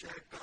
check